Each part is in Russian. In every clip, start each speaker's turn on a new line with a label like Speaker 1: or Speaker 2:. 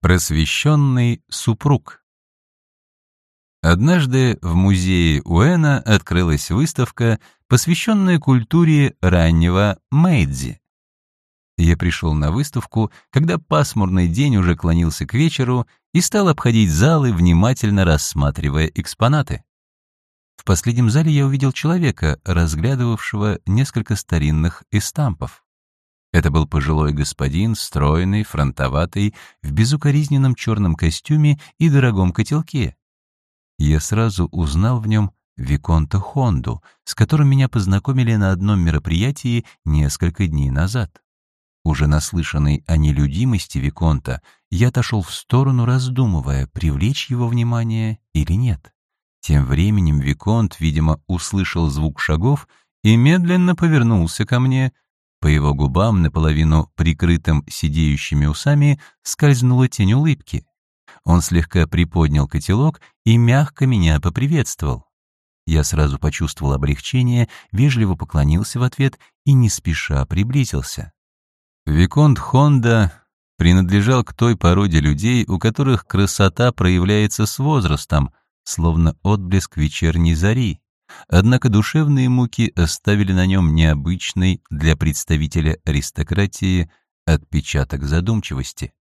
Speaker 1: Просвещенный супруг. Однажды в музее Уэна открылась выставка, посвященная культуре раннего Мэйдзи. Я пришел на выставку, когда пасмурный день уже клонился к вечеру и стал обходить залы, внимательно рассматривая экспонаты. В последнем зале я увидел человека, разглядывавшего несколько старинных эстампов. Это был пожилой господин, стройный, фронтоватый, в безукоризненном черном костюме и дорогом котелке. Я сразу узнал в нем Виконта Хонду, с которым меня познакомили на одном мероприятии несколько дней назад. Уже наслышанный о нелюдимости Виконта, я отошел в сторону, раздумывая, привлечь его внимание или нет. Тем временем Виконт, видимо, услышал звук шагов и медленно повернулся ко мне — по его губам, наполовину прикрытым сидеющими усами, скользнула тень улыбки. Он слегка приподнял котелок и мягко меня поприветствовал. Я сразу почувствовал облегчение, вежливо поклонился в ответ и не спеша приблизился. Виконт Хонда принадлежал к той породе людей, у которых красота проявляется с возрастом, словно отблеск вечерней зари. Однако душевные муки оставили на нем необычный для представителя аристократии отпечаток задумчивости.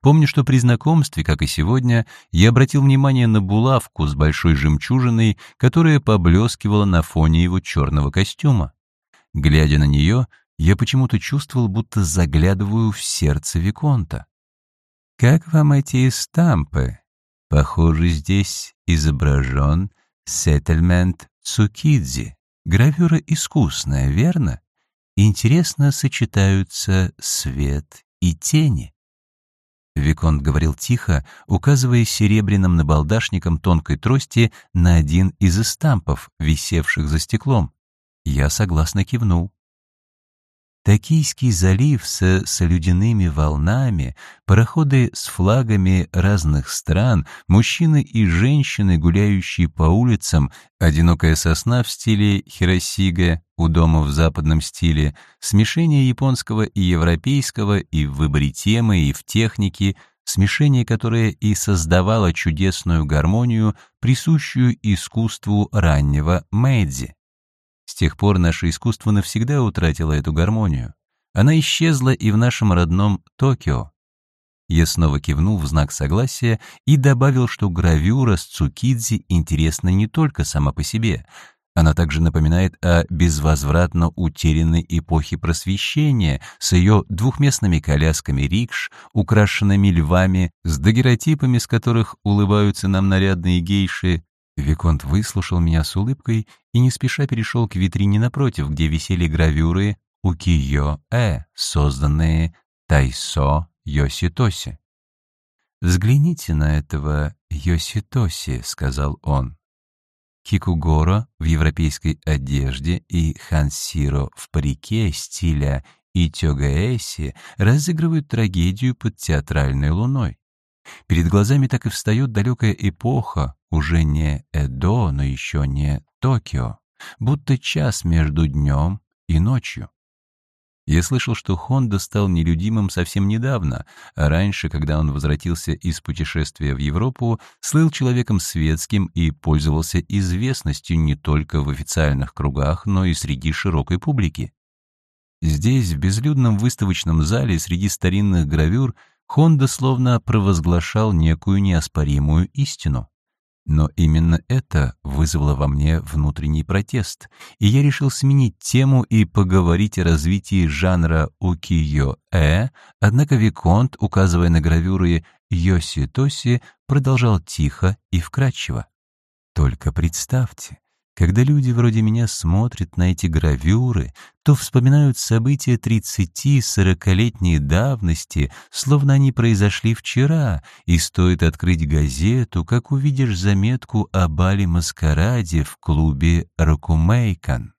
Speaker 1: Помню, что при знакомстве, как и сегодня, я обратил внимание на булавку с большой жемчужиной, которая поблескивала на фоне его черного костюма. Глядя на нее, я почему-то чувствовал, будто заглядываю в сердце Виконта. «Как вам эти стампы? Похоже, здесь изображен сеттельмент Цукидзи. Гравюра искусная, верно? Интересно сочетаются свет и тени. Виконт говорил тихо, указывая серебряным набалдашником тонкой трости на один из эстампов, висевших за стеклом. Я согласно кивнул. Токийский залив со солюдяными волнами, пароходы с флагами разных стран, мужчины и женщины, гуляющие по улицам, одинокая сосна в стиле хиросига, у дома в западном стиле, смешение японского и европейского и в выборе темы, и в технике, смешение, которое и создавало чудесную гармонию, присущую искусству раннего Мэйдзи. Тех пор наше искусство навсегда утратило эту гармонию. Она исчезла и в нашем родном Токио. Я снова кивнул в знак согласия и добавил, что гравюра с Цукидзи интересна не только сама по себе. Она также напоминает о безвозвратно утерянной эпохе просвещения с ее двухместными колясками рикш, украшенными львами, с дагеротипами, с которых улыбаются нам нарядные гейши, Виконт выслушал меня с улыбкой и не спеша перешел к витрине напротив, где висели гравюры «Укиё-э», созданные Тайсо Йоситоси. «Взгляните на этого Йоситоси», — сказал он. Кикугоро в европейской одежде и Хансиро в парике стиля Итёгаэси разыгрывают трагедию под театральной луной. Перед глазами так и встает далекая эпоха, уже не Эдо, но еще не Токио, будто час между днем и ночью. Я слышал, что Хонда стал нелюдимым совсем недавно, а раньше, когда он возвратился из путешествия в Европу, слыл человеком светским и пользовался известностью не только в официальных кругах, но и среди широкой публики. Здесь, в безлюдном выставочном зале, среди старинных гравюр, Хонда словно провозглашал некую неоспоримую истину. Но именно это вызвало во мне внутренний протест, и я решил сменить тему и поговорить о развитии жанра укиё-э, однако Виконт, указывая на гравюры Йоси-Тоси, продолжал тихо и вкрадчиво. «Только представьте, когда люди вроде меня смотрят на эти гравюры, то вспоминают события 30-40-летней давности, словно они произошли вчера, и стоит открыть газету, как увидишь заметку о бале-маскараде в клубе «Рокумейкан».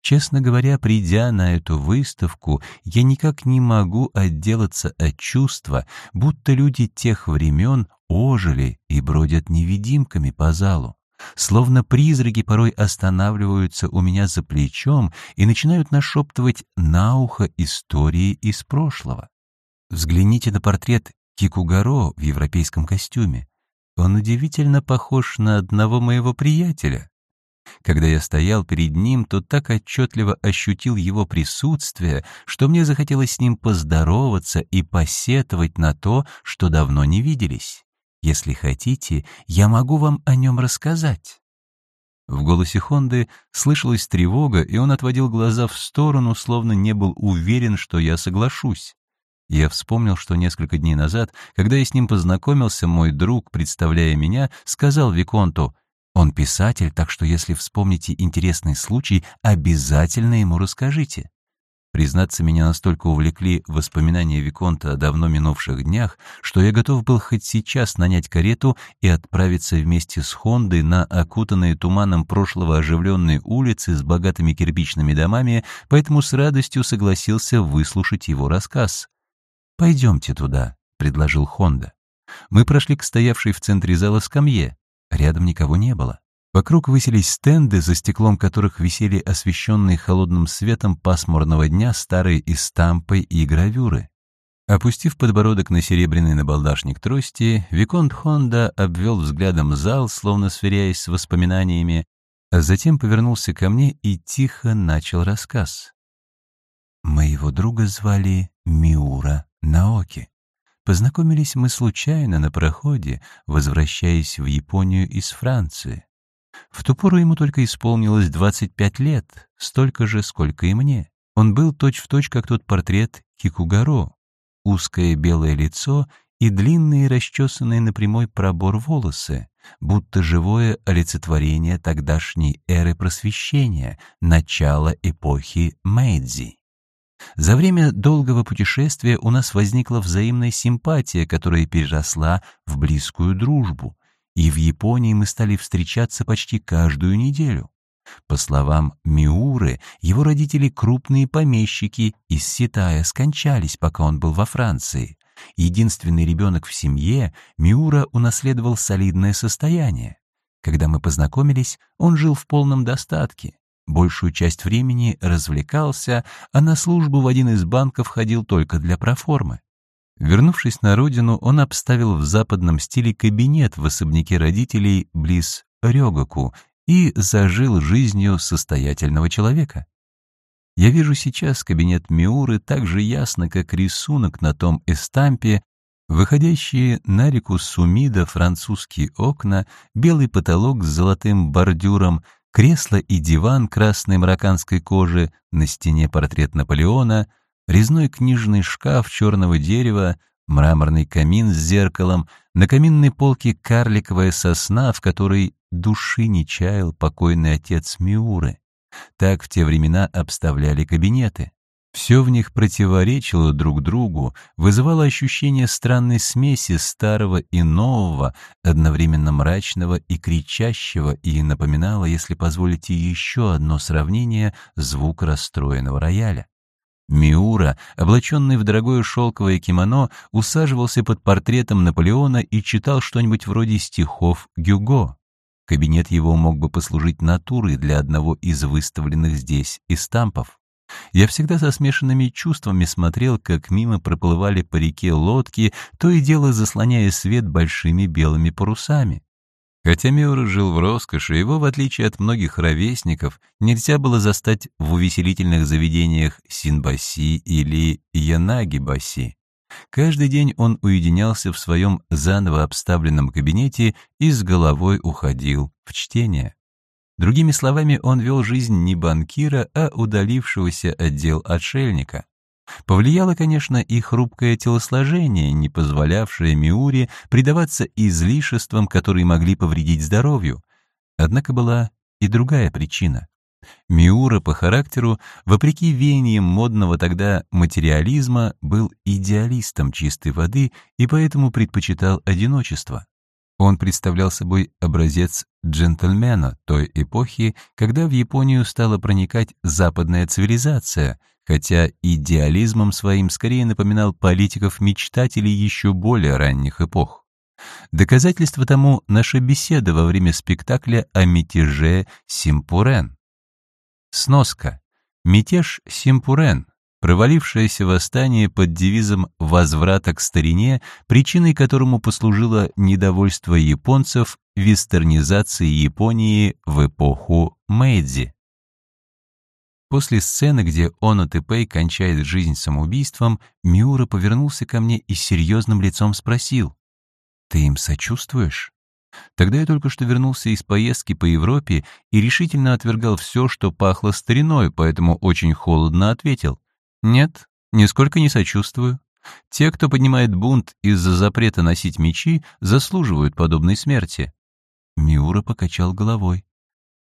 Speaker 1: Честно говоря, придя на эту выставку, я никак не могу отделаться от чувства, будто люди тех времен ожили и бродят невидимками по залу. Словно призраки порой останавливаются у меня за плечом и начинают нашептывать на ухо истории из прошлого. Взгляните на портрет Кикугаро в европейском костюме. Он удивительно похож на одного моего приятеля. Когда я стоял перед ним, то так отчетливо ощутил его присутствие, что мне захотелось с ним поздороваться и посетовать на то, что давно не виделись. Если хотите, я могу вам о нем рассказать». В голосе Хонды слышалась тревога, и он отводил глаза в сторону, словно не был уверен, что я соглашусь. Я вспомнил, что несколько дней назад, когда я с ним познакомился, мой друг, представляя меня, сказал Виконту, «Он писатель, так что если вспомните интересный случай, обязательно ему расскажите». Признаться, меня настолько увлекли воспоминания Виконта о давно минувших днях, что я готов был хоть сейчас нанять карету и отправиться вместе с Хондой на окутанные туманом прошлого оживленные улицы с богатыми кирпичными домами, поэтому с радостью согласился выслушать его рассказ. «Пойдемте туда», — предложил Хонда. Мы прошли к стоявшей в центре зала скамье. Рядом никого не было. Вокруг высились стенды, за стеклом которых висели освещенные холодным светом пасмурного дня старые эстампы и гравюры. Опустив подбородок на серебряный набалдашник трости, Виконт Хонда обвел взглядом зал, словно сверяясь с воспоминаниями, а затем повернулся ко мне и тихо начал рассказ. Моего друга звали Миура Наоки. Познакомились мы случайно на проходе, возвращаясь в Японию из Франции. В ту пору ему только исполнилось 25 лет, столько же, сколько и мне. Он был точь-в-точь, точь, как тот портрет Кикугаро. Узкое белое лицо и длинные расчесанные на прямой пробор волосы, будто живое олицетворение тогдашней эры просвещения, начала эпохи Мэйдзи. За время долгого путешествия у нас возникла взаимная симпатия, которая переросла в близкую дружбу, и в Японии мы стали встречаться почти каждую неделю. По словам Миуры, его родители крупные помещики из Ситая скончались, пока он был во Франции. Единственный ребенок в семье, Миура унаследовал солидное состояние. Когда мы познакомились, он жил в полном достатке. Большую часть времени развлекался, а на службу в один из банков ходил только для проформы. Вернувшись на родину, он обставил в западном стиле кабинет в особняке родителей близ Рёгаку и зажил жизнью состоятельного человека. Я вижу сейчас кабинет Миуры так же ясно, как рисунок на том эстампе, выходящие на реку Сумида французские окна, белый потолок с золотым бордюром, кресло и диван красной марокканской кожи, на стене портрет Наполеона — резной книжный шкаф черного дерева, мраморный камин с зеркалом, на каминной полке карликовая сосна, в которой души не чаял покойный отец Миуры. Так в те времена обставляли кабинеты. Все в них противоречило друг другу, вызывало ощущение странной смеси старого и нового, одновременно мрачного и кричащего, и напоминало, если позволите еще одно сравнение, звук расстроенного рояля. Миура, облаченный в дорогое шелковое кимоно, усаживался под портретом Наполеона и читал что-нибудь вроде стихов Гюго. Кабинет его мог бы послужить натурой для одного из выставленных здесь эстампов. Я всегда со смешанными чувствами смотрел, как мимо проплывали по реке лодки, то и дело заслоняя свет большими белыми парусами. Хотя Миура жил в роскоши, его, в отличие от многих ровесников, нельзя было застать в увеселительных заведениях Синбаси или Янагибаси. Каждый день он уединялся в своем заново обставленном кабинете и с головой уходил в чтение. Другими словами, он вел жизнь не банкира, а удалившегося отдел отшельника. Повлияло, конечно, и хрупкое телосложение, не позволявшее Миуре предаваться излишествам, которые могли повредить здоровью. Однако была и другая причина. Миура по характеру, вопреки веяниям модного тогда материализма, был идеалистом чистой воды и поэтому предпочитал одиночество. Он представлял собой образец джентльмена той эпохи, когда в Японию стала проникать западная цивилизация — хотя идеализмом своим скорее напоминал политиков-мечтателей еще более ранних эпох. Доказательство тому наша беседа во время спектакля о мятеже Симпурен. Сноска. Мятеж Симпурен провалившееся восстание под девизом «возврата к старине», причиной которому послужило недовольство японцев вестернизацией Японии в эпоху Мэйдзи. После сцены, где Оно Тэпэй кончает жизнь самоубийством, Миура повернулся ко мне и серьезным лицом спросил, «Ты им сочувствуешь?» Тогда я только что вернулся из поездки по Европе и решительно отвергал все, что пахло стариной, поэтому очень холодно ответил. «Нет, нисколько не сочувствую. Те, кто поднимает бунт из-за запрета носить мечи, заслуживают подобной смерти». Миура покачал головой.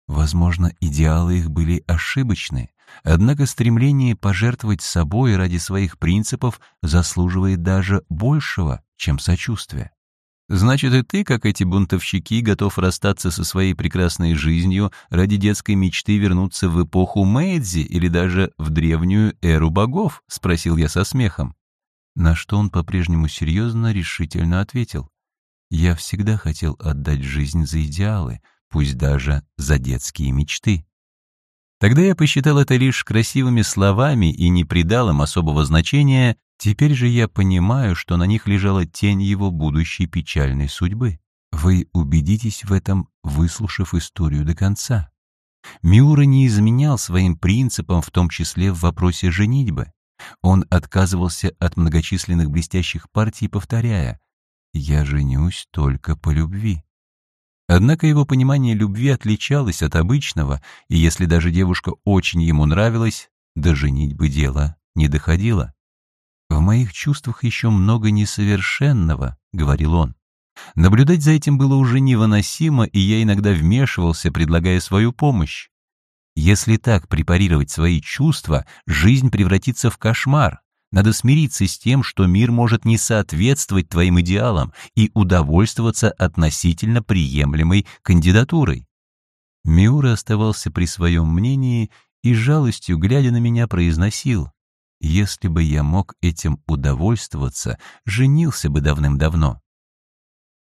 Speaker 1: Возможно, идеалы их были ошибочны, однако стремление пожертвовать собой ради своих принципов заслуживает даже большего, чем сочувствие. Значит, и ты, как эти бунтовщики, готов расстаться со своей прекрасной жизнью ради детской мечты вернуться в эпоху Мэйдзи или даже в древнюю эру богов? — спросил я со смехом. На что он по-прежнему серьезно, решительно ответил. Я всегда хотел отдать жизнь за идеалы, пусть даже за детские мечты. Тогда я посчитал это лишь красивыми словами и не придал им особого значения, теперь же я понимаю, что на них лежала тень его будущей печальной судьбы. Вы убедитесь в этом, выслушав историю до конца. Миура не изменял своим принципам, в том числе в вопросе женитьбы. Он отказывался от многочисленных блестящих партий, повторяя «Я женюсь только по любви». Однако его понимание любви отличалось от обычного, и если даже девушка очень ему нравилась, до женитьбы дело не доходило. «В моих чувствах еще много несовершенного», — говорил он. Наблюдать за этим было уже невыносимо, и я иногда вмешивался, предлагая свою помощь. Если так препарировать свои чувства, жизнь превратится в кошмар. Надо смириться с тем, что мир может не соответствовать твоим идеалам и удовольствоваться относительно приемлемой кандидатурой. Миура оставался при своем мнении и жалостью, глядя на меня, произносил, «Если бы я мог этим удовольствоваться, женился бы давным-давно».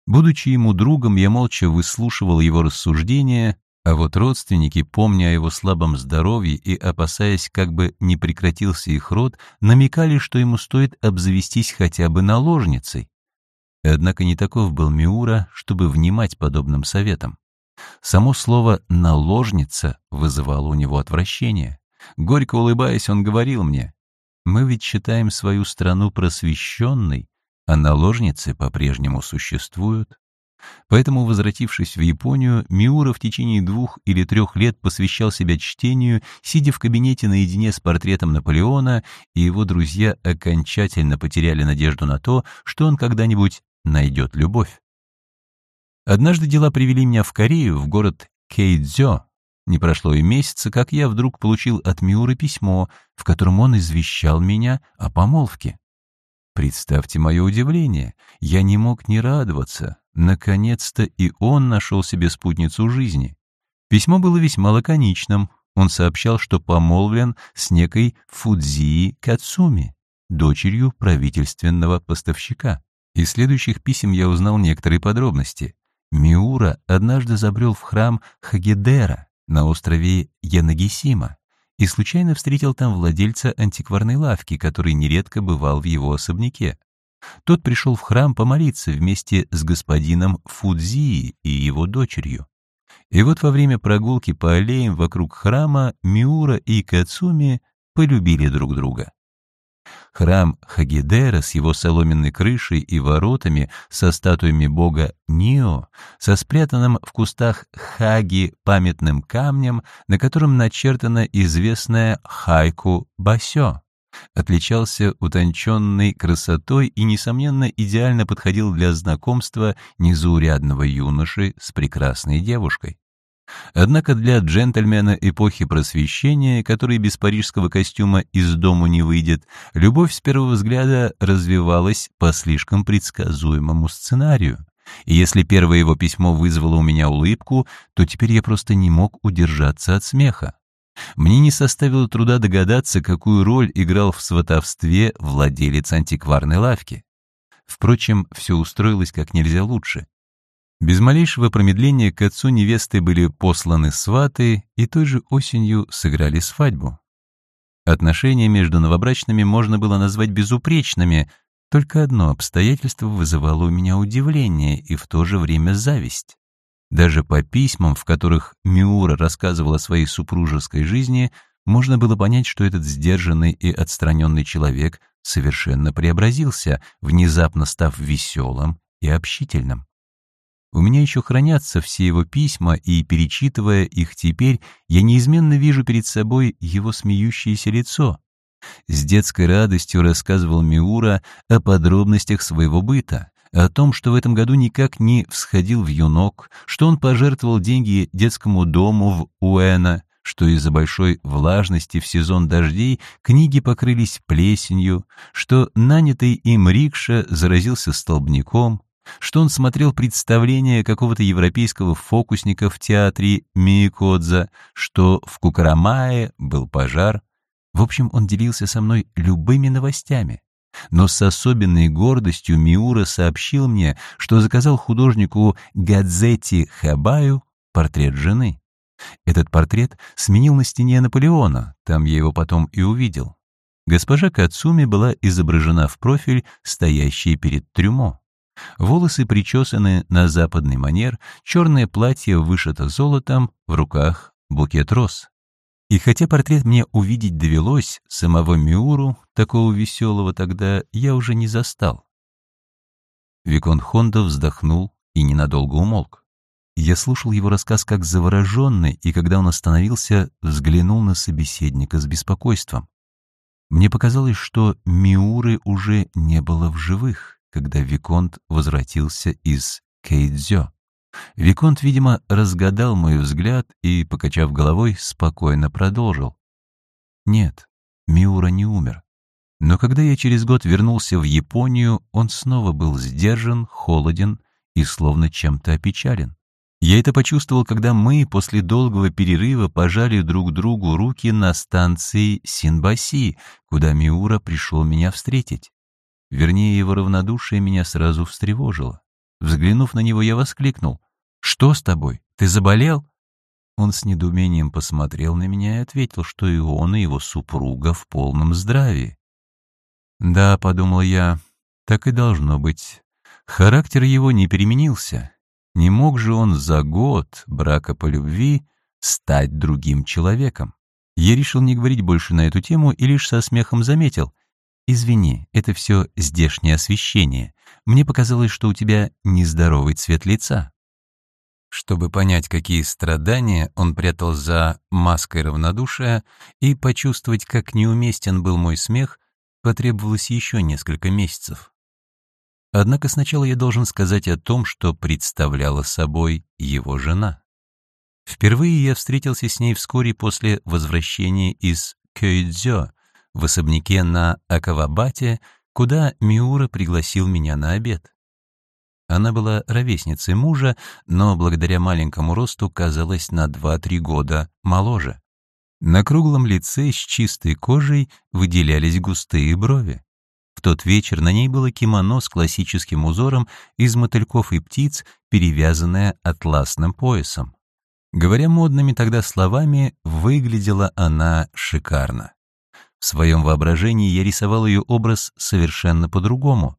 Speaker 1: Будучи ему другом, я молча выслушивал его рассуждения, а вот родственники, помня о его слабом здоровье и опасаясь, как бы не прекратился их род, намекали, что ему стоит обзавестись хотя бы наложницей. Однако не таков был Миура, чтобы внимать подобным советам. Само слово «наложница» вызывало у него отвращение. Горько улыбаясь, он говорил мне, «Мы ведь считаем свою страну просвещенной, а наложницы по-прежнему существуют. Поэтому, возвратившись в Японию, Миура в течение двух или трех лет посвящал себя чтению, сидя в кабинете наедине с портретом Наполеона, и его друзья окончательно потеряли надежду на то, что он когда-нибудь найдет любовь. Однажды дела привели меня в Корею, в город Кейдзё. Не прошло и месяца, как я вдруг получил от Миуры письмо, в котором он извещал меня о помолвке. Представьте мое удивление. Я не мог не радоваться. Наконец-то и он нашел себе спутницу жизни. Письмо было весьма лаконичным. Он сообщал, что помолвлен с некой Фудзии Кацуми, дочерью правительственного поставщика. Из следующих писем я узнал некоторые подробности. Миура однажды забрел в храм Хагедера на острове Янагисима и случайно встретил там владельца антикварной лавки, который нередко бывал в его особняке. Тот пришел в храм помолиться вместе с господином Фудзии и его дочерью. И вот во время прогулки по аллеям вокруг храма Миура и Кацуми полюбили друг друга. Храм Хагидера с его соломенной крышей и воротами со статуями бога Нио, со спрятанным в кустах Хаги памятным камнем, на котором начертано известное хайку Басё, отличался утонченной красотой и, несомненно, идеально подходил для знакомства незаурядного юноши с прекрасной девушкой. Однако для джентльмена эпохи просвещения, который без парижского костюма из дому не выйдет, любовь с первого взгляда развивалась по слишком предсказуемому сценарию. И если первое его письмо вызвало у меня улыбку, то теперь я просто не мог удержаться от смеха. Мне не составило труда догадаться, какую роль играл в сватовстве владелец антикварной лавки. Впрочем, все устроилось как нельзя лучше. Без малейшего промедления к отцу невесты были посланы сваты и той же осенью сыграли свадьбу. Отношения между новобрачными можно было назвать безупречными, только одно обстоятельство вызывало у меня удивление и в то же время зависть. Даже по письмам, в которых Миура рассказывала о своей супружеской жизни, можно было понять, что этот сдержанный и отстраненный человек совершенно преобразился, внезапно став веселым и общительным. У меня еще хранятся все его письма, и, перечитывая их теперь, я неизменно вижу перед собой его смеющееся лицо. С детской радостью рассказывал Миура о подробностях своего быта, о том, что в этом году никак не всходил в юнок, что он пожертвовал деньги детскому дому в Уэна, что из-за большой влажности в сезон дождей книги покрылись плесенью, что нанятый им рикша заразился столбняком, что он смотрел представление какого-то европейского фокусника в театре Миикодза, что в Кукарамае был пожар. В общем, он делился со мной любыми новостями. Но с особенной гордостью Миура сообщил мне, что заказал художнику Гадзети Хабаю портрет жены. Этот портрет сменил на стене Наполеона, там я его потом и увидел. Госпожа Кацуми была изображена в профиль, стоящей перед трюмо. Волосы причесаны на западный манер, черное платье вышито золотом, в руках букет роз. И хотя портрет мне увидеть довелось, самого Миуру, такого веселого тогда, я уже не застал. Викон Хондо вздохнул и ненадолго умолк. Я слушал его рассказ как завороженный, и когда он остановился, взглянул на собеседника с беспокойством. Мне показалось, что Миуры уже не было в живых когда Виконт возвратился из Кейдзё. Виконт, видимо, разгадал мой взгляд и, покачав головой, спокойно продолжил. Нет, Миура не умер. Но когда я через год вернулся в Японию, он снова был сдержан, холоден и словно чем-то опечален. Я это почувствовал, когда мы после долгого перерыва пожали друг другу руки на станции Синбаси, куда Миура пришел меня встретить. Вернее, его равнодушие меня сразу встревожило. Взглянув на него, я воскликнул. «Что с тобой? Ты заболел?» Он с недоумением посмотрел на меня и ответил, что и он, и его супруга в полном здравии. «Да», — подумал я, — «так и должно быть. Характер его не переменился. Не мог же он за год брака по любви стать другим человеком. Я решил не говорить больше на эту тему и лишь со смехом заметил. «Извини, это все здешнее освещение. Мне показалось, что у тебя нездоровый цвет лица». Чтобы понять, какие страдания он прятал за маской равнодушия и почувствовать, как неуместен был мой смех, потребовалось еще несколько месяцев. Однако сначала я должен сказать о том, что представляла собой его жена. Впервые я встретился с ней вскоре после возвращения из Кёйдзё, в особняке на Акавабате, куда Миура пригласил меня на обед. Она была ровесницей мужа, но благодаря маленькому росту казалась на 2-3 года моложе. На круглом лице с чистой кожей выделялись густые брови. В тот вечер на ней было кимоно с классическим узором из мотыльков и птиц, перевязанное атласным поясом. Говоря модными тогда словами, выглядела она шикарно. В своем воображении я рисовал ее образ совершенно по-другому.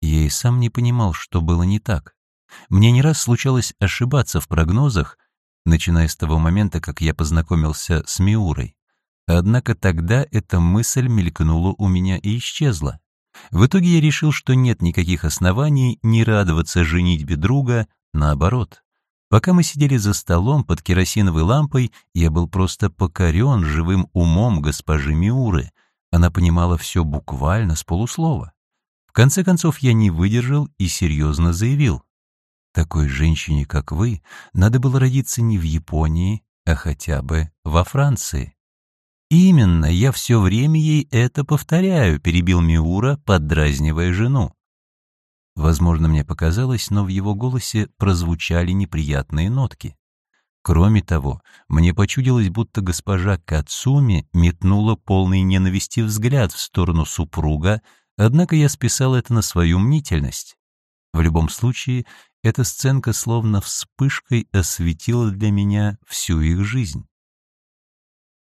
Speaker 1: Я и сам не понимал, что было не так. Мне не раз случалось ошибаться в прогнозах, начиная с того момента, как я познакомился с Миурой. Однако тогда эта мысль мелькнула у меня и исчезла. В итоге я решил, что нет никаких оснований не радоваться женитьбе друга, наоборот. Пока мы сидели за столом под керосиновой лампой, я был просто покорен живым умом госпожи Миуры. Она понимала все буквально с полуслова. В конце концов, я не выдержал и серьезно заявил. Такой женщине, как вы, надо было родиться не в Японии, а хотя бы во Франции. «Именно, я все время ей это повторяю», — перебил Миура, поддразнивая жену. Возможно, мне показалось, но в его голосе прозвучали неприятные нотки. Кроме того, мне почудилось, будто госпожа Кацуми метнула полный ненависти взгляд в сторону супруга, однако я списал это на свою мнительность. В любом случае, эта сценка словно вспышкой осветила для меня всю их жизнь.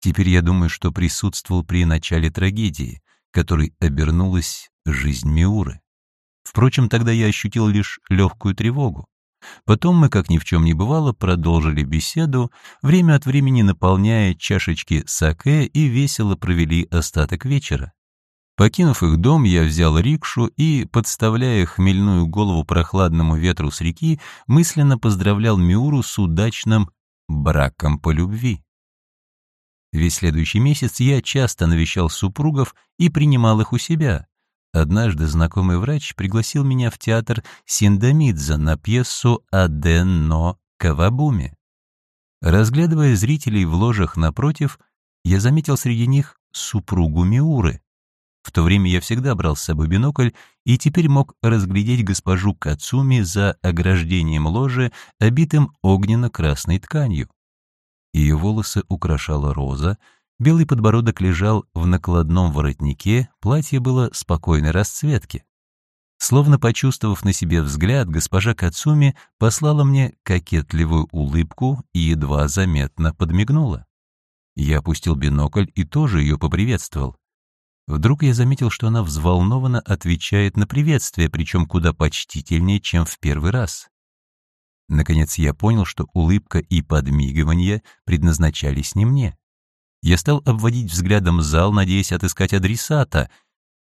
Speaker 1: Теперь я думаю, что присутствовал при начале трагедии, которой обернулась жизнь Миуры. Впрочем, тогда я ощутил лишь легкую тревогу. Потом мы, как ни в чем не бывало, продолжили беседу, время от времени наполняя чашечки саке и весело провели остаток вечера. Покинув их дом, я взял рикшу и, подставляя хмельную голову прохладному ветру с реки, мысленно поздравлял Миуру с удачным браком по любви. Весь следующий месяц я часто навещал супругов и принимал их у себя. Однажды знакомый врач пригласил меня в театр Синдамидза на пьесу «Аденно Кавабуми». Разглядывая зрителей в ложах напротив, я заметил среди них супругу Миуры. В то время я всегда брал с собой бинокль и теперь мог разглядеть госпожу Кацуми за ограждением ложи, обитым огненно-красной тканью. Ее волосы украшала роза, Белый подбородок лежал в накладном воротнике, платье было спокойной расцветки. Словно почувствовав на себе взгляд, госпожа Кацуми послала мне кокетливую улыбку и едва заметно подмигнула. Я опустил бинокль и тоже ее поприветствовал. Вдруг я заметил, что она взволнованно отвечает на приветствие, причем куда почтительнее, чем в первый раз. Наконец я понял, что улыбка и подмигивание предназначались не мне. Я стал обводить взглядом зал, надеясь отыскать адресата,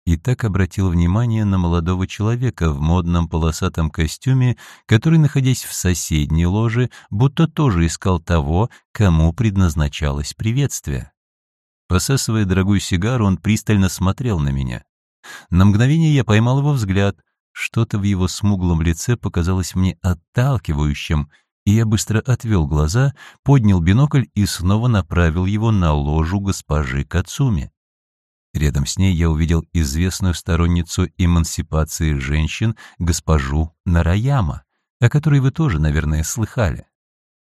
Speaker 1: и так обратил внимание на молодого человека в модном полосатом костюме, который, находясь в соседней ложе, будто тоже искал того, кому предназначалось приветствие. Посасывая дорогую сигару, он пристально смотрел на меня. На мгновение я поймал его взгляд. Что-то в его смуглом лице показалось мне отталкивающим, и я быстро отвел глаза, поднял бинокль и снова направил его на ложу госпожи Кацуми. Рядом с ней я увидел известную сторонницу эмансипации женщин, госпожу Нараяма, о которой вы тоже, наверное, слыхали.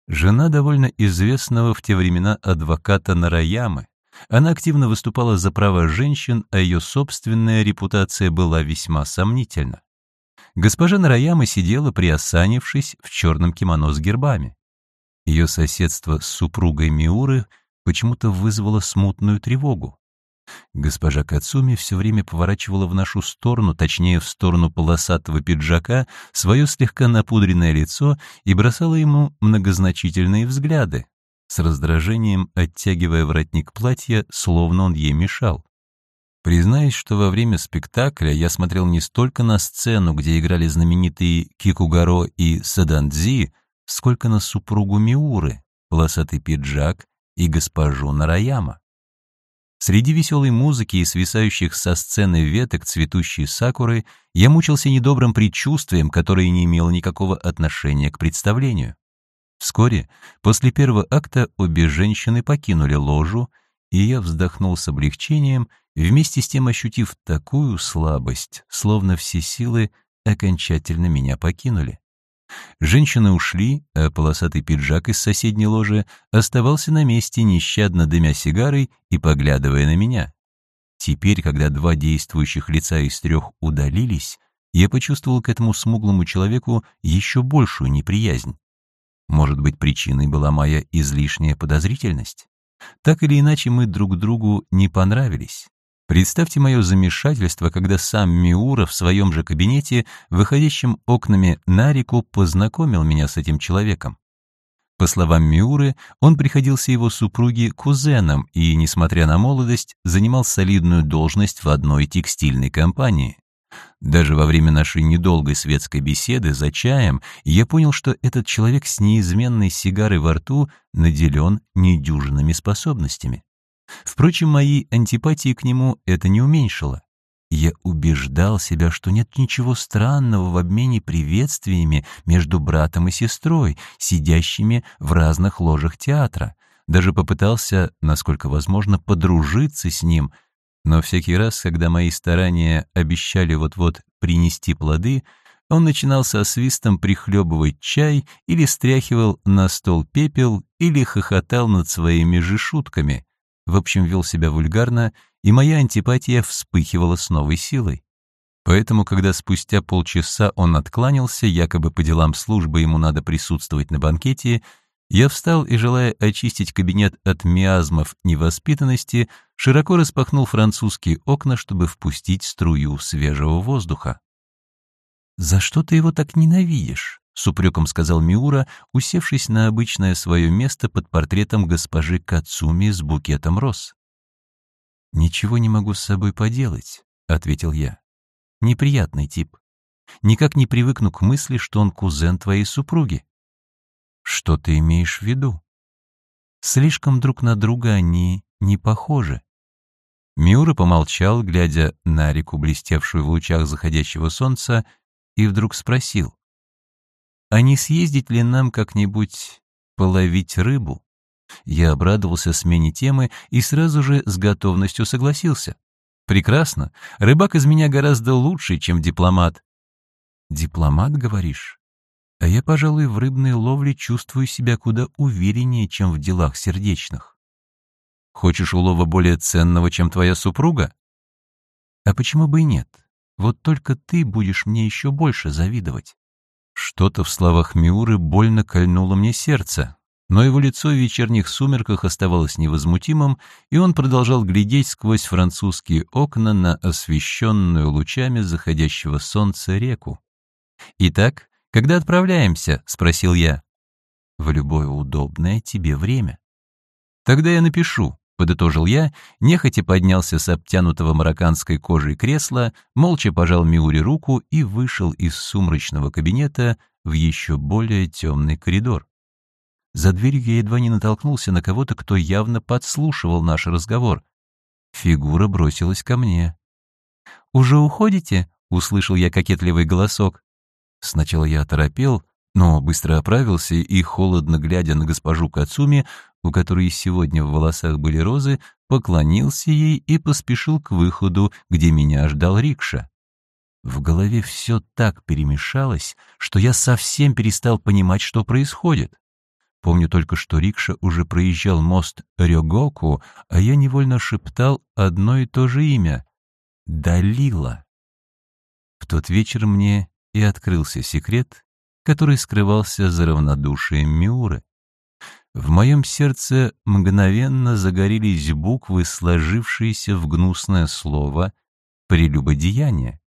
Speaker 1: Жена довольно известного в те времена адвоката Нараямы. Она активно выступала за права женщин, а ее собственная репутация была весьма сомнительна. Госпожа Нараяма сидела, приосанившись в черном кимоно с гербами. Ее соседство с супругой Миуры почему-то вызвало смутную тревогу. Госпожа Кацуми все время поворачивала в нашу сторону, точнее, в сторону полосатого пиджака, свое слегка напудренное лицо и бросала ему многозначительные взгляды, с раздражением оттягивая воротник платья, словно он ей мешал. Признаюсь, что во время спектакля я смотрел не столько на сцену, где играли знаменитые Кикугаро и Садандзи, сколько на супругу Миуры, полосатый пиджак и госпожу Нараяма. Среди веселой музыки и свисающих со сцены веток цветущей сакуры я мучился недобрым предчувствием, которое не имело никакого отношения к представлению. Вскоре, после первого акта, обе женщины покинули ложу, и я вздохнул с облегчением, вместе с тем ощутив такую слабость, словно все силы окончательно меня покинули. Женщины ушли, а полосатый пиджак из соседней ложи оставался на месте, нещадно дымя сигарой и поглядывая на меня. Теперь, когда два действующих лица из трех удалились, я почувствовал к этому смуглому человеку еще большую неприязнь. Может быть, причиной была моя излишняя подозрительность? Так или иначе, мы друг другу не понравились. Представьте мое замешательство, когда сам Миура в своем же кабинете, выходящим окнами на реку, познакомил меня с этим человеком. По словам Миуры, он приходился его супруге кузеном и, несмотря на молодость, занимал солидную должность в одной текстильной компании. Даже во время нашей недолгой светской беседы за чаем я понял, что этот человек с неизменной сигарой во рту наделен недюжинными способностями. Впрочем, мои антипатии к нему это не уменьшило. Я убеждал себя, что нет ничего странного в обмене приветствиями между братом и сестрой, сидящими в разных ложах театра. Даже попытался, насколько возможно, подружиться с ним — но всякий раз, когда мои старания обещали вот-вот принести плоды, он начинал со свистом прихлебывать чай или стряхивал на стол пепел или хохотал над своими же шутками. В общем, вел себя вульгарно, и моя антипатия вспыхивала с новой силой. Поэтому, когда спустя полчаса он откланялся, якобы по делам службы ему надо присутствовать на банкете, Я встал и, желая очистить кабинет от миазмов невоспитанности, широко распахнул французские окна, чтобы впустить струю свежего воздуха. «За что ты его так ненавидишь?» — с упреком сказал Миура, усевшись на обычное свое место под портретом госпожи Кацуми с букетом роз. «Ничего не могу с собой поделать», — ответил я. «Неприятный тип. Никак не привыкну к мысли, что он кузен твоей супруги». «Что ты имеешь в виду?» «Слишком друг на друга они не похожи». Миура помолчал, глядя на реку, блестевшую в лучах заходящего солнца, и вдруг спросил, «А не съездить ли нам как-нибудь половить рыбу?» Я обрадовался смене темы и сразу же с готовностью согласился. «Прекрасно. Рыбак из меня гораздо лучше, чем дипломат». «Дипломат, говоришь? А я, пожалуй, в рыбной ловле чувствую себя куда увереннее, чем в делах сердечных. Хочешь улова более ценного, чем твоя супруга? А почему бы и нет? Вот только ты будешь мне еще больше завидовать. Что-то в словах Миуры больно кольнуло мне сердце, но его лицо в вечерних сумерках оставалось невозмутимым, и он продолжал глядеть сквозь французские окна на освещенную лучами заходящего солнца реку. «Итак, когда отправляемся?» — спросил я. «В любое удобное тебе время». «Тогда я напишу», — подытожил я, нехотя поднялся с обтянутого марокканской кожей кресла, молча пожал Миури руку и вышел из сумрачного кабинета в еще более темный коридор. За дверью я едва не натолкнулся на кого-то, кто явно подслушивал наш разговор. Фигура бросилась ко мне. «Уже уходите?» — услышал я кокетливый голосок. Сначала я оторопел, но быстро оправился и, холодно глядя на госпожу Кацуми, у которой сегодня в волосах были розы, поклонился ей и поспешил к выходу, где меня ждал рикша. В голове все так перемешалось, что я совсем перестал понимать, что происходит. Помню только, что рикша уже проезжал мост Рёгоку, а я невольно шептал одно и то же имя — Далила. В тот вечер мне и открылся секрет, который скрывался за равнодушием Миуры. В моем сердце мгновенно загорелись буквы, сложившиеся в гнусное слово «прелюбодеяние».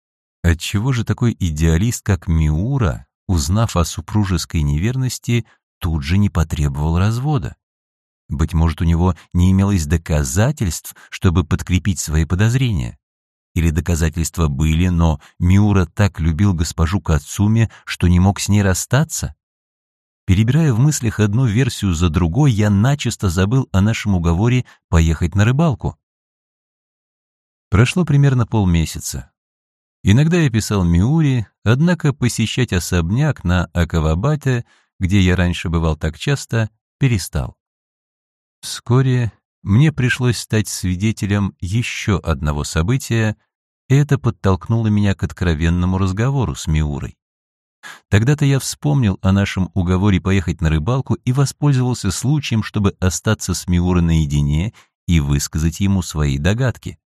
Speaker 1: Отчего же такой идеалист, как Миура, узнав о супружеской неверности, тут же не потребовал развода? Быть может, у него не имелось доказательств, чтобы подкрепить свои подозрения. Или доказательства были, но Миура так любил госпожу Кацуми, что не мог с ней расстаться? Перебирая в мыслях одну версию за другой, я начисто забыл о нашем уговоре поехать на рыбалку. Прошло примерно полмесяца. Иногда я писал Миури, однако посещать особняк на Акавабате, где я раньше бывал так часто, перестал. Вскоре мне пришлось стать свидетелем еще одного события, и это подтолкнуло меня к откровенному разговору с Миурой. Тогда-то я вспомнил о нашем уговоре поехать на рыбалку и воспользовался случаем, чтобы остаться с Миурой наедине и высказать ему свои догадки.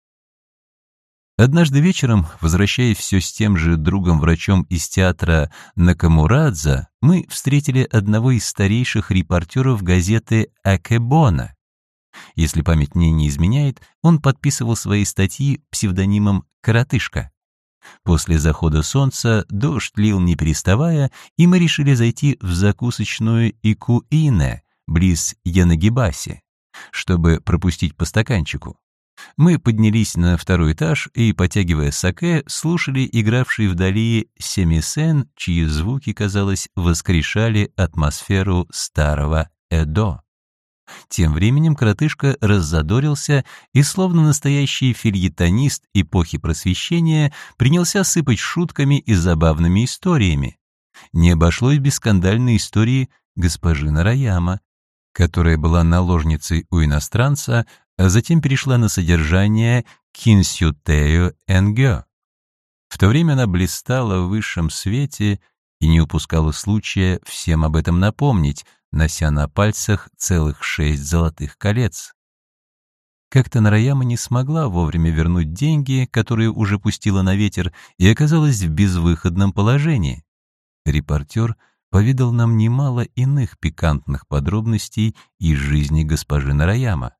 Speaker 1: Однажды вечером, возвращаясь все с тем же другом-врачом из театра Накамурадза, мы встретили одного из старейших репортеров газеты «Акебона», если память мне не изменяет, он подписывал свои статьи псевдонимом «Коротышка». После захода солнца дождь лил не переставая, и мы решили зайти в закусочную Икуине, близ Янагибаси, чтобы пропустить по стаканчику. Мы поднялись на второй этаж и, потягивая саке, слушали игравший вдали семисен, чьи звуки, казалось, воскрешали атмосферу старого Эдо. Тем временем коротышка раззадорился и, словно настоящий фильетонист эпохи просвещения, принялся сыпать шутками и забавными историями. Не обошлось без скандальной истории госпожи Нараяма, которая была наложницей у иностранца, а затем перешла на содержание Кинсютею Энгё. В то время она блистала в высшем свете и не упускала случая всем об этом напомнить, нося на пальцах целых шесть золотых колец. Как-то Нараяма не смогла вовремя вернуть деньги, которые уже пустила на ветер, и оказалась в безвыходном положении. Репортер поведал нам немало иных пикантных подробностей из жизни госпожи Нараяма.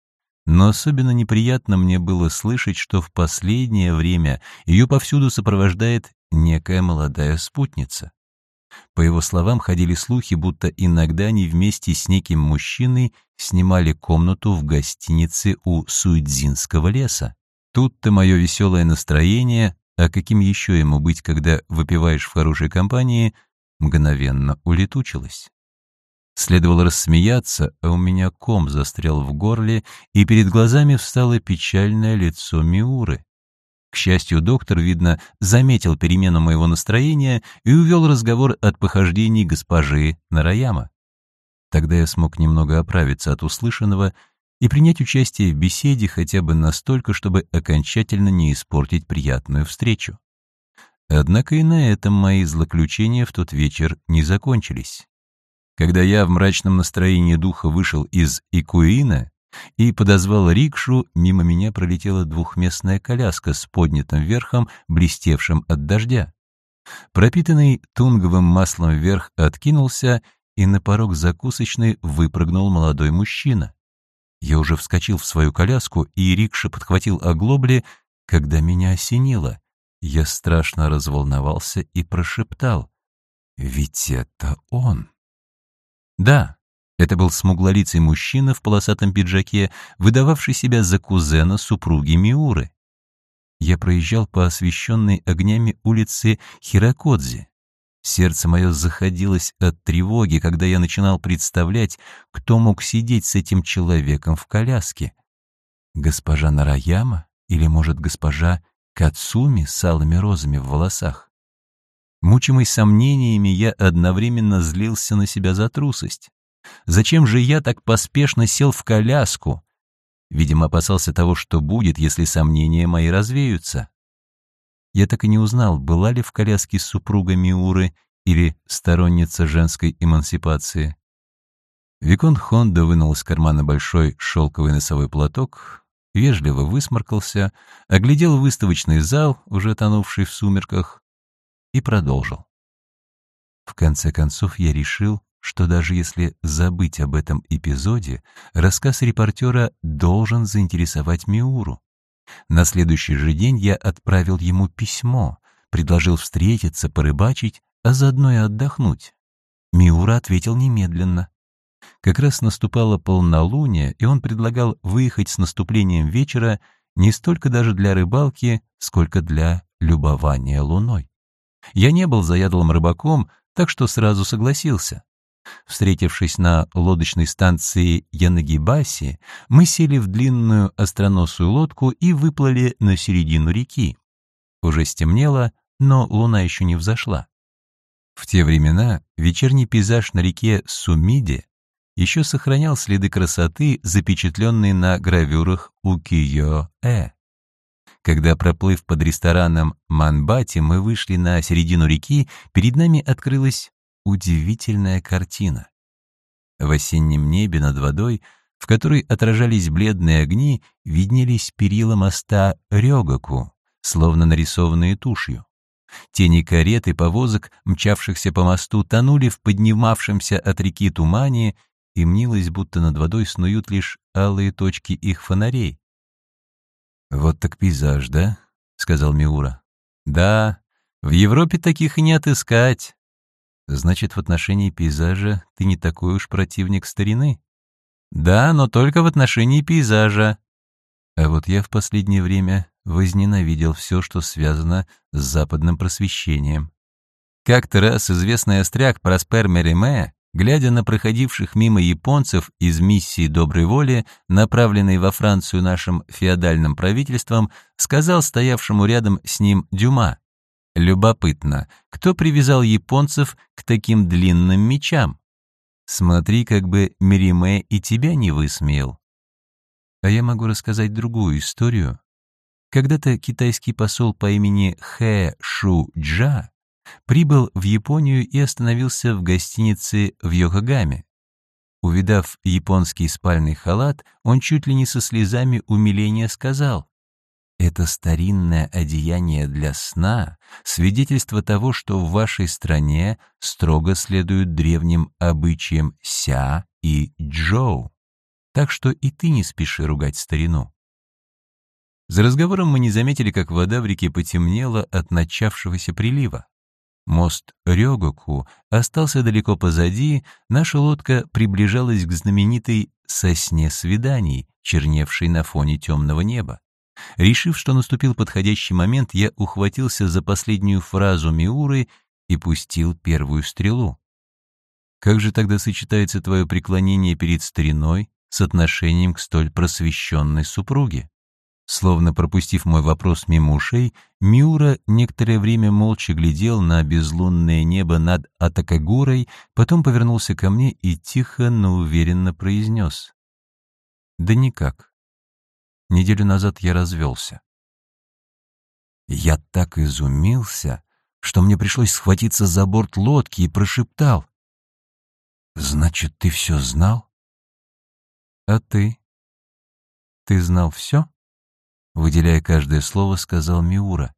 Speaker 1: Но особенно неприятно мне было слышать, что в последнее время ее повсюду сопровождает некая молодая спутница. По его словам, ходили слухи, будто иногда они вместе с неким мужчиной снимали комнату в гостинице у Суидзинского леса. Тут-то мое веселое настроение, а каким еще ему быть, когда выпиваешь в хорошей компании, мгновенно улетучилось. Следовало рассмеяться, а у меня ком застрял в горле, и перед глазами встало печальное лицо Миуры. К счастью, доктор, видно, заметил перемену моего настроения и увел разговор от похождений госпожи Нараяма. Тогда я смог немного оправиться от услышанного и принять участие в беседе хотя бы настолько, чтобы окончательно не испортить приятную встречу. Однако и на этом мои злоключения в тот вечер не закончились. Когда я в мрачном настроении духа вышел из Икуина и подозвал рикшу, мимо меня пролетела двухместная коляска с поднятым верхом, блестевшим от дождя. Пропитанный тунговым маслом верх откинулся, и на порог закусочной выпрыгнул молодой мужчина. Я уже вскочил в свою коляску, и рикша подхватил оглобли, когда меня осенило. Я страшно разволновался и прошептал. «Ведь это он!» Да, это был смуглолицый мужчина в полосатом пиджаке, выдававший себя за кузена супруги Миуры. Я проезжал по освещенной огнями улице Хирокодзи. Сердце мое заходилось от тревоги, когда я начинал представлять, кто мог сидеть с этим человеком в коляске. Госпожа Нараяма или, может, госпожа Кацуми с алыми розами в волосах? Мучимый сомнениями, я одновременно злился на себя за трусость. Зачем же я так поспешно сел в коляску? Видимо, опасался того, что будет, если сомнения мои развеются. Я так и не узнал, была ли в коляске супруга Миуры или сторонница женской эмансипации. Викон Хонда вынул из кармана большой шелковый носовой платок, вежливо высморкался, оглядел выставочный зал, уже тонувший в сумерках, и продолжил. В конце концов я решил, что даже если забыть об этом эпизоде, рассказ репортера должен заинтересовать Миуру. На следующий же день я отправил ему письмо, предложил встретиться, порыбачить, а заодно и отдохнуть. Миура ответил немедленно. Как раз наступало полнолуние, и он предлагал выехать с наступлением вечера не столько даже для рыбалки, сколько для любования луной. Я не был заядлым рыбаком, так что сразу согласился. Встретившись на лодочной станции Янагибаси, мы сели в длинную остроносую лодку и выплыли на середину реки. Уже стемнело, но луна еще не взошла. В те времена вечерний пейзаж на реке Сумиде еще сохранял следы красоты, запечатленные на гравюрах Укиё-э. Когда, проплыв под рестораном Манбати, мы вышли на середину реки, перед нами открылась удивительная картина. В осеннем небе над водой, в которой отражались бледные огни, виднелись перила моста Рёгаку, словно нарисованные тушью. Тени карет и повозок, мчавшихся по мосту, тонули в поднимавшемся от реки тумане, и мнилось, будто над водой снуют лишь алые точки их фонарей. «Вот так пейзаж, да?» — сказал Миура. «Да, в Европе таких и не отыскать». «Значит, в отношении пейзажа ты не такой уж противник старины?» «Да, но только в отношении пейзажа». А вот я в последнее время возненавидел все, что связано с западным просвещением. Как-то раз известный остряк Проспер Мериме глядя на проходивших мимо японцев из миссии доброй воли, направленной во Францию нашим феодальным правительством, сказал стоявшему рядом с ним Дюма, «Любопытно, кто привязал японцев к таким длинным мечам? Смотри, как бы Мериме и тебя не высмеял». А я могу рассказать другую историю. Когда-то китайский посол по имени Хэ Шу Джа прибыл в Японию и остановился в гостинице в Йокогаме. Увидав японский спальный халат, он чуть ли не со слезами умиления сказал, Это старинное одеяние для сна — свидетельство того, что в вашей стране строго следуют древним обычаям ся и джоу. Так что и ты не спеши ругать старину. За разговором мы не заметили, как вода в реке потемнела от начавшегося прилива. Мост Рёгоку остался далеко позади, наша лодка приближалась к знаменитой «сосне свиданий», черневшей на фоне темного неба. Решив, что наступил подходящий момент, я ухватился за последнюю фразу Миуры и пустил первую стрелу. Как же тогда сочетается твое преклонение перед стариной с отношением к столь просвещенной супруге? Словно пропустив мой вопрос мимо ушей, Миура некоторое время молча глядел на безлунное небо над Атакагурой, потом повернулся ко мне и тихо, но уверенно произнес. «Да никак. Неделю назад я развелся». Я так изумился, что мне пришлось схватиться за борт лодки и прошептал. «Значит, ты все знал?» «А ты? Ты знал все?» Выделяя каждое слово, сказал Миура.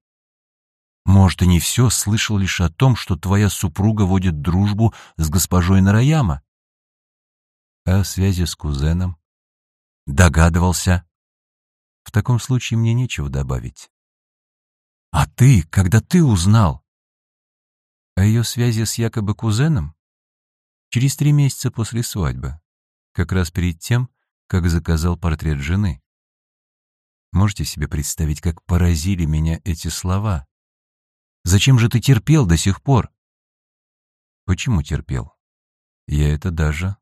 Speaker 1: «Может, и не все, слышал лишь о том, что твоя супруга водит дружбу с госпожой Нараяма». «А о связи с кузеном?» «Догадывался». «В таком случае мне нечего добавить». «А ты, когда ты узнал?» «О ее связи с якобы кузеном?» «Через три месяца после свадьбы, как раз перед тем, как заказал портрет жены». Можете себе представить, как поразили меня эти слова? Зачем же ты терпел до сих пор? Почему терпел? Я это даже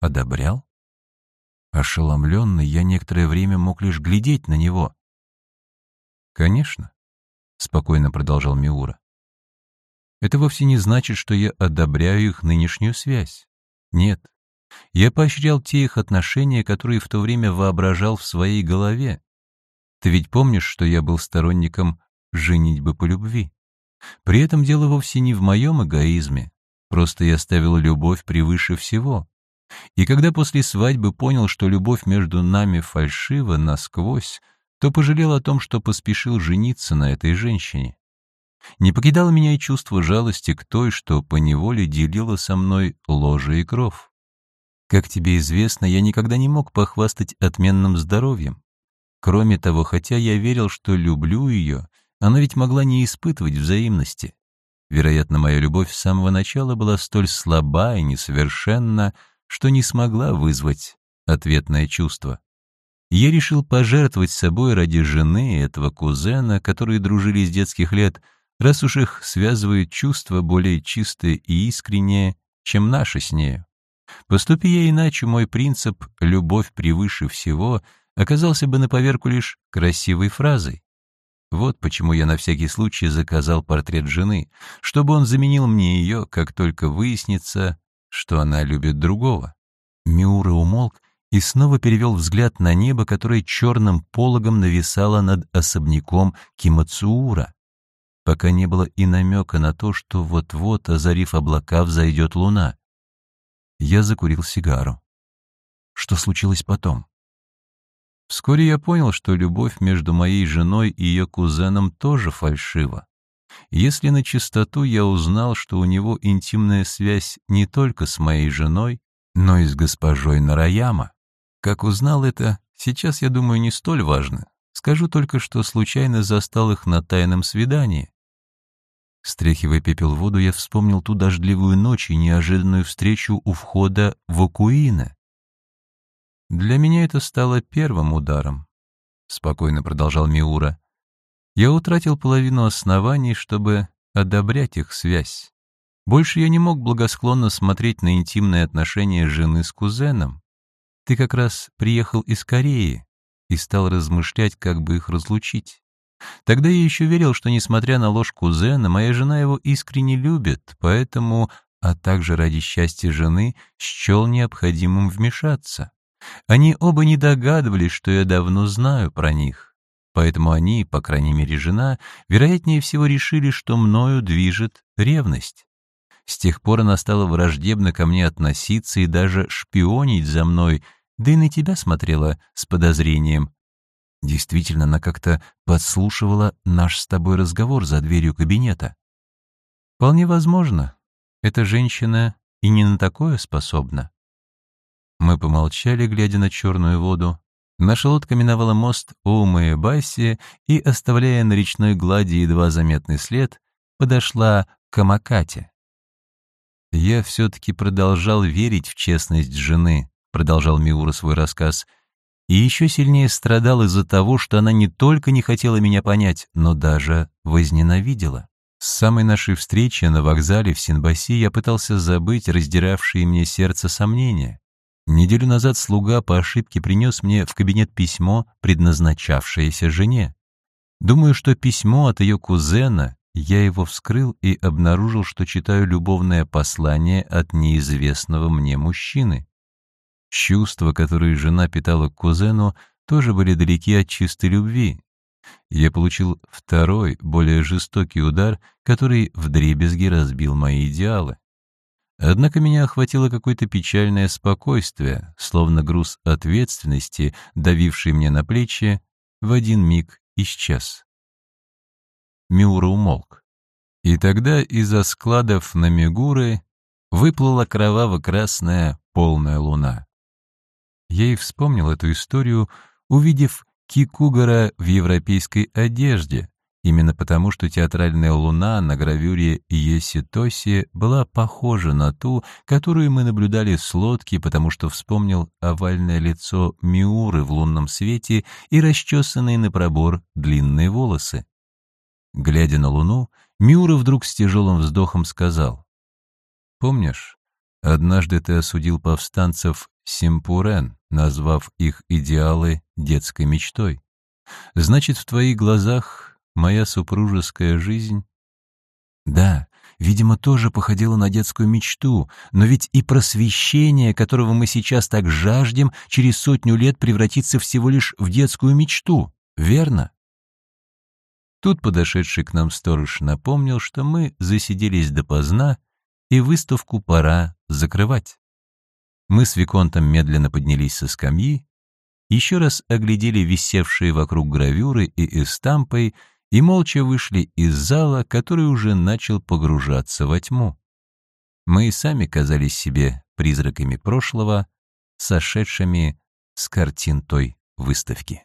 Speaker 1: одобрял. Ошеломленный, я некоторое время мог лишь глядеть на него. «Конечно», — спокойно продолжал Миура. «Это вовсе не значит, что я одобряю их нынешнюю связь. Нет, я поощрял те их отношения, которые в то время воображал в своей голове. Ты ведь помнишь, что я был сторонником женитьбы по любви? При этом дело вовсе не в моем эгоизме, просто я ставил любовь превыше всего. И когда после свадьбы понял, что любовь между нами фальшива насквозь, то пожалел о том, что поспешил жениться на этой женщине. Не покидало меня и чувство жалости к той, что поневоле делила со мной ложе и кров. Как тебе известно, я никогда не мог похвастать отменным здоровьем. Кроме того, хотя я верил, что люблю ее, она ведь могла не испытывать взаимности. Вероятно, моя любовь с самого начала была столь слаба и несовершенна, что не смогла вызвать ответное чувство. Я решил пожертвовать собой ради жены этого кузена, которые дружили с детских лет, раз уж их связывает чувство более чистое и искреннее, чем наше с нею. Поступи я иначе, мой принцип «любовь превыше всего» оказался бы на поверку лишь красивой фразой. Вот почему я на всякий случай заказал портрет жены, чтобы он заменил мне ее, как только выяснится, что она любит другого. Миура умолк и снова перевел взгляд на небо, которое черным пологом нависало над особняком Кимацуура, пока не было и намека на то, что вот-вот, озарив облака, взойдет луна. Я закурил сигару. Что случилось потом? Вскоре я понял, что любовь между моей женой и ее кузеном тоже фальшива. Если на чистоту я узнал, что у него интимная связь не только с моей женой, но и с госпожой Нараяма. Как узнал это, сейчас, я думаю, не столь важно. Скажу только, что случайно застал их на тайном свидании. Стряхивая пепел в воду, я вспомнил ту дождливую ночь и неожиданную встречу у входа в Окуина. Для меня это стало первым ударом, — спокойно продолжал Миура. Я утратил половину оснований, чтобы одобрять их связь. Больше я не мог благосклонно смотреть на интимные отношения жены с кузеном. Ты как раз приехал из Кореи и стал размышлять, как бы их разлучить. Тогда я еще верил, что, несмотря на ложь кузена, моя жена его искренне любит, поэтому, а также ради счастья жены, счел необходимым вмешаться. Они оба не догадывались, что я давно знаю про них. Поэтому они, по крайней мере жена, вероятнее всего решили, что мною движет ревность. С тех пор она стала враждебно ко мне относиться и даже шпионить за мной, да и на тебя смотрела с подозрением. Действительно, она как-то подслушивала наш с тобой разговор за дверью кабинета. Вполне возможно. Эта женщина и не на такое способна. Мы помолчали, глядя на черную воду. Наша лодка миновала мост Оумэя-Басси и, оставляя на речной глади едва заметный след, подошла к Амакате. «Я все-таки продолжал верить в честность жены», — продолжал Миура свой рассказ, и еще сильнее страдал из-за того, что она не только не хотела меня понять, но даже возненавидела. С самой нашей встречи на вокзале в Синбаси я пытался забыть раздиравшие мне сердце сомнения. Неделю назад слуга по ошибке принес мне в кабинет письмо, предназначавшееся жене. Думаю, что письмо от ее кузена, я его вскрыл и обнаружил, что читаю любовное послание от неизвестного мне мужчины. Чувства, которые жена питала к кузену, тоже были далеки от чистой любви. Я получил второй, более жестокий удар, который вдребезги разбил мои идеалы. Однако меня охватило какое-то печальное спокойствие, словно груз ответственности, давивший мне на плечи, в один миг исчез. Миура умолк. И тогда из-за складов на Мигуры выплыла кроваво-красная полная луна. Я и вспомнил эту историю, увидев Кикугара в европейской одежде, Именно потому, что театральная луна на гравюре Еси Тоси была похожа на ту, которую мы наблюдали с лодки, потому что вспомнил овальное лицо Миуры в лунном свете и расчесанные на пробор длинные волосы. Глядя на луну, Миура вдруг с тяжелым вздохом сказал, «Помнишь, однажды ты осудил повстанцев Симпурен, назвав их идеалы детской мечтой? Значит, в твоих глазах моя супружеская жизнь... Да, видимо, тоже походила на детскую мечту, но ведь и просвещение, которого мы сейчас так жаждем, через сотню лет превратится всего лишь в детскую мечту, верно? Тут подошедший к нам сторож напомнил, что мы засиделись допоздна, и выставку пора закрывать. Мы с Виконтом медленно поднялись со скамьи, еще раз оглядели висевшие вокруг гравюры и эстампой, и молча вышли из зала, который уже начал погружаться во тьму. Мы и сами казались себе призраками прошлого, сошедшими с картин той выставки.